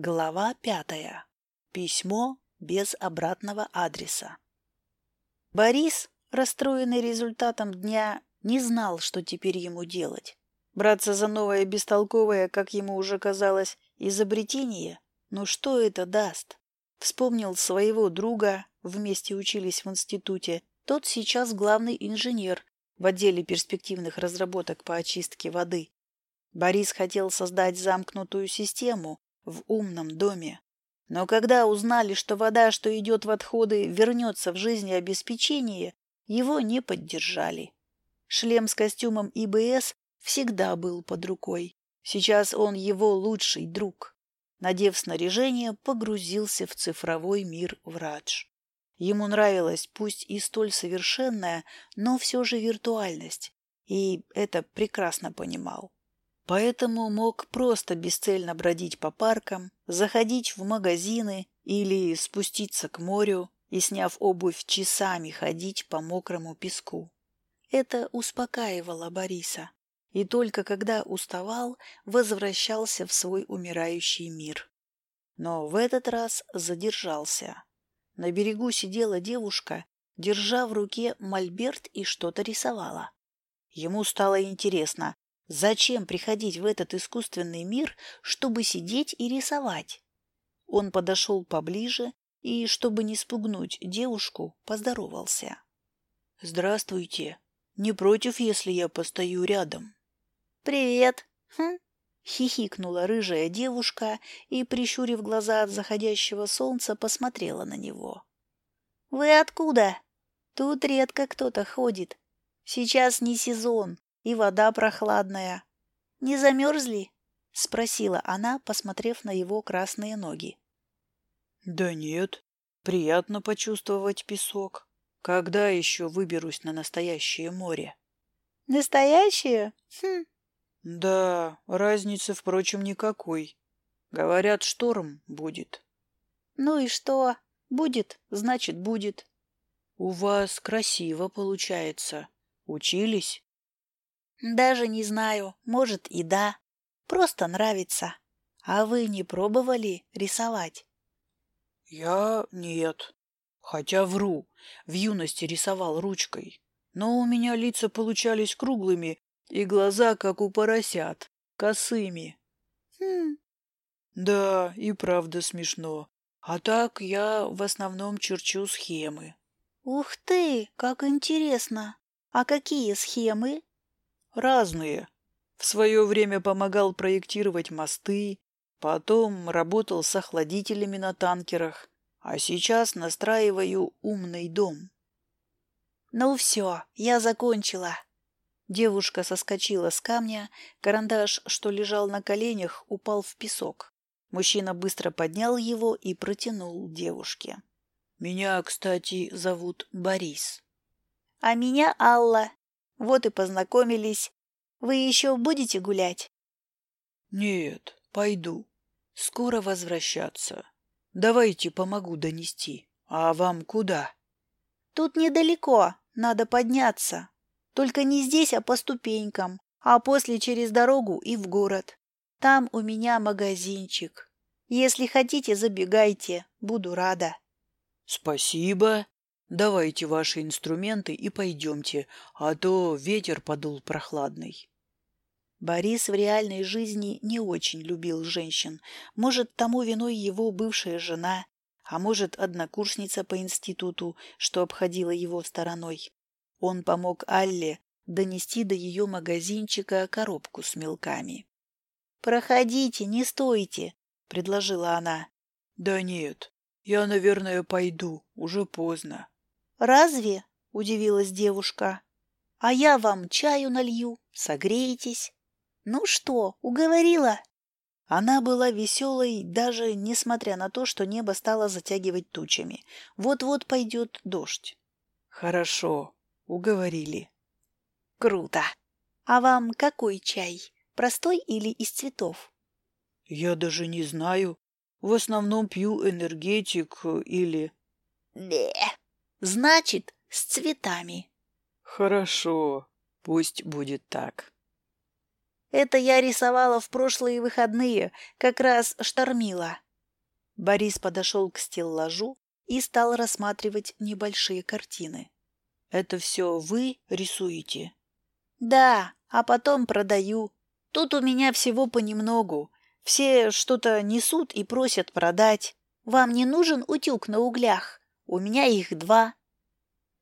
Глава пятая. Письмо без обратного адреса. Борис, расстроенный результатом дня, не знал, что теперь ему делать. Браться за новое бестолковое, как ему уже казалось, изобретение? Ну что это даст? Вспомнил своего друга, вместе учились в институте. Тот сейчас главный инженер в отделе перспективных разработок по очистке воды. Борис хотел создать замкнутую систему в умном доме. Но когда узнали, что вода, что идет в отходы, вернется в жизнеобеспечение, его не поддержали. Шлем с костюмом ИБС всегда был под рукой. Сейчас он его лучший друг. Надев снаряжение, погрузился в цифровой мир врач. Ему нравилась пусть и столь совершенная, но все же виртуальность, и это прекрасно понимал. Поэтому мог просто бесцельно бродить по паркам, заходить в магазины или спуститься к морю и, сняв обувь, часами ходить по мокрому песку. Это успокаивало Бориса. И только когда уставал, возвращался в свой умирающий мир. Но в этот раз задержался. На берегу сидела девушка, держа в руке мольберт и что-то рисовала. Ему стало интересно, Зачем приходить в этот искусственный мир, чтобы сидеть и рисовать? Он подошел поближе и, чтобы не спугнуть девушку, поздоровался. «Здравствуйте. Не против, если я постою рядом?» «Привет!» хм? Хихикнула рыжая девушка и, прищурив глаза от заходящего солнца, посмотрела на него. «Вы откуда? Тут редко кто-то ходит. Сейчас не сезон, и вода прохладная. Не замерзли? — спросила она, посмотрев на его красные ноги. — Да нет, приятно почувствовать песок. Когда еще выберусь на настоящее море? — Настоящее? Хм. — Да, разницы, впрочем, никакой. Говорят, шторм будет. — Ну и что? Будет, значит, будет. — У вас красиво получается. Учились? Даже не знаю, может и да. Просто нравится. А вы не пробовали рисовать? Я нет. Хотя вру. В юности рисовал ручкой. Но у меня лица получались круглыми и глаза, как у поросят, косыми. Хм. Да, и правда смешно. А так я в основном черчу схемы. Ух ты, как интересно. А какие схемы? Разные. В свое время помогал проектировать мосты, потом работал с охладителями на танкерах, а сейчас настраиваю умный дом. Ну все, я закончила. Девушка соскочила с камня, карандаш, что лежал на коленях, упал в песок. Мужчина быстро поднял его и протянул девушке. «Меня, кстати, зовут Борис». «А меня Алла. Вот и познакомились. Вы еще будете гулять? Нет, пойду. Скоро возвращаться. Давайте помогу донести. А вам куда? Тут недалеко, надо подняться. Только не здесь, а по ступенькам, а после через дорогу и в город. Там у меня магазинчик. Если хотите, забегайте, буду рада. Спасибо. Давайте ваши инструменты и пойдемте, а то ветер подул прохладный. Борис в реальной жизни не очень любил женщин. Может, тому виной его бывшая жена, а может, однокурсница по институту, что обходила его стороной. Он помог Алле донести до ее магазинчика коробку с мелками. «Проходите, не стойте», — предложила она. «Да нет, я, наверное, пойду, уже поздно». «Разве?» — удивилась девушка. «А я вам чаю налью, согреетесь». «Ну что, уговорила?» Она была веселой, даже несмотря на то, что небо стало затягивать тучами. Вот-вот пойдет дождь. «Хорошо, уговорили». «Круто! А вам какой чай? Простой или из цветов?» «Я даже не знаю. В основном пью энергетик или...» «Бе!» Значит, с цветами. Хорошо, пусть будет так. Это я рисовала в прошлые выходные, как раз штормила. Борис подошел к стеллажу и стал рассматривать небольшие картины. «Это все вы рисуете?» «Да, а потом продаю. Тут у меня всего понемногу. Все что-то несут и просят продать. Вам не нужен утюг на углях? У меня их два».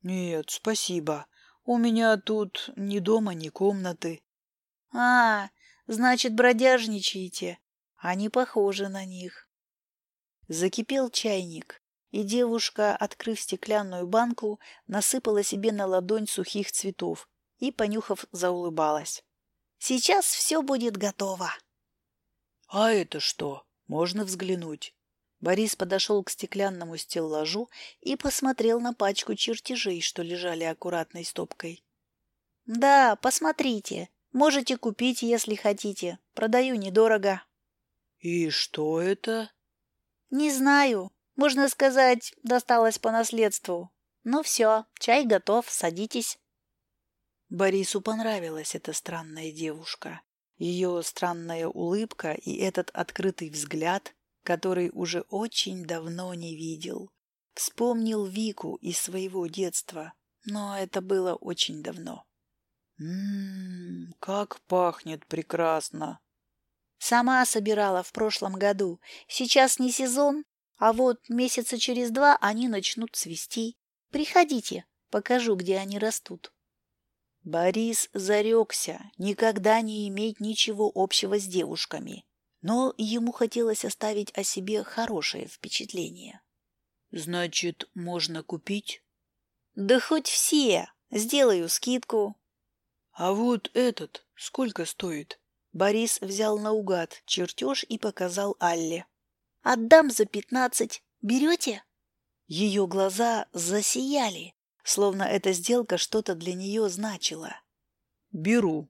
«Нет, спасибо. У меня тут ни дома, ни комнаты». «А, значит, бродяжничаете. Они похожи на них». Закипел чайник, и девушка, открыв стеклянную банку, насыпала себе на ладонь сухих цветов и, понюхав, заулыбалась. «Сейчас все будет готово». «А это что? Можно взглянуть?» Борис подошел к стеклянному стеллажу и посмотрел на пачку чертежей, что лежали аккуратной стопкой. «Да, посмотрите. Можете купить, если хотите. Продаю недорого». «И что это?» «Не знаю. Можно сказать, досталось по наследству. Ну все, чай готов, садитесь». Борису понравилась эта странная девушка. Ее странная улыбка и этот открытый взгляд, который уже очень давно не видел. Вспомнил Вику из своего детства, но это было очень давно. «Ммм, как пахнет прекрасно!» Сама собирала в прошлом году. Сейчас не сезон, а вот месяца через два они начнут цвести. Приходите, покажу, где они растут. Борис зарекся никогда не иметь ничего общего с девушками, но ему хотелось оставить о себе хорошее впечатление. «Значит, можно купить?» «Да хоть все. Сделаю скидку». «А вот этот сколько стоит?» Борис взял наугад чертеж и показал Алле. «Отдам за пятнадцать. Берете?» Ее глаза засияли, словно эта сделка что-то для нее значила. «Беру».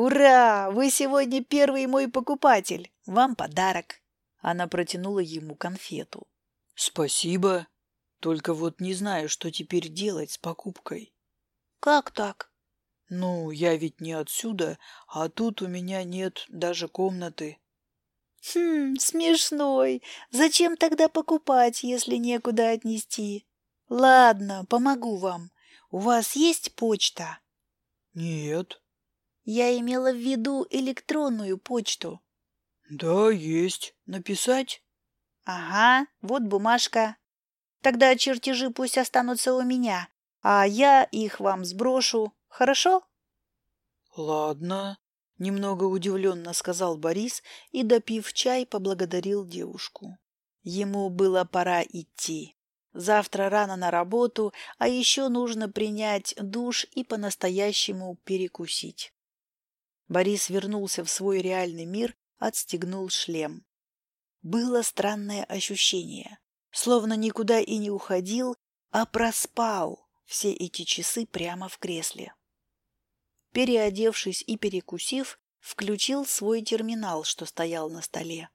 «Ура! Вы сегодня первый мой покупатель. Вам подарок». Она протянула ему конфету. «Спасибо. Только вот не знаю, что теперь делать с покупкой». «Как так?» «Ну, я ведь не отсюда, а тут у меня нет даже комнаты». «Хм, смешной. Зачем тогда покупать, если некуда отнести? Ладно, помогу вам. У вас есть почта?» «Нет». «Я имела в виду электронную почту». «Да, есть. Написать?» «Ага, вот бумажка. Тогда чертежи пусть останутся у меня, а я их вам сброшу. Хорошо? Ладно, немного удивленно сказал Борис и, допив чай, поблагодарил девушку. Ему было пора идти. Завтра рано на работу, а еще нужно принять душ и по-настоящему перекусить. Борис вернулся в свой реальный мир, отстегнул шлем. Было странное ощущение, словно никуда и не уходил, а проспал все эти часы прямо в кресле. Переодевшись и перекусив, включил свой терминал, что стоял на столе.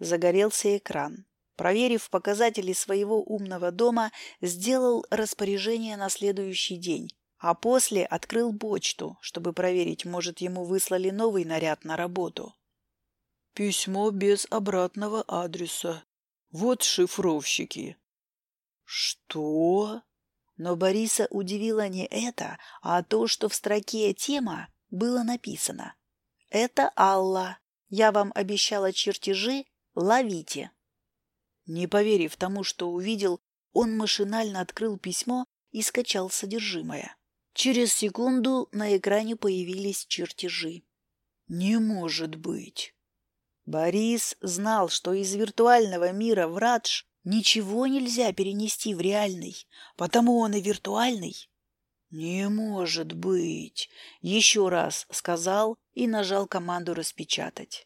Загорелся экран. Проверив показатели своего умного дома, сделал распоряжение на следующий день, а после открыл почту, чтобы проверить, может, ему выслали новый наряд на работу. «Письмо без обратного адреса. Вот шифровщики». «Что?» Но Бориса удивило не это, а то, что в строке «Тема» было написано. «Это Алла. Я вам обещала чертежи. Ловите». Не поверив тому, что увидел, он машинально открыл письмо и скачал содержимое. Через секунду на экране появились чертежи. «Не может быть!» Борис знал, что из виртуального мира в Радж Ничего нельзя перенести в реальный, потому он и виртуальный. «Не может быть!» — еще раз сказал и нажал команду «Распечатать».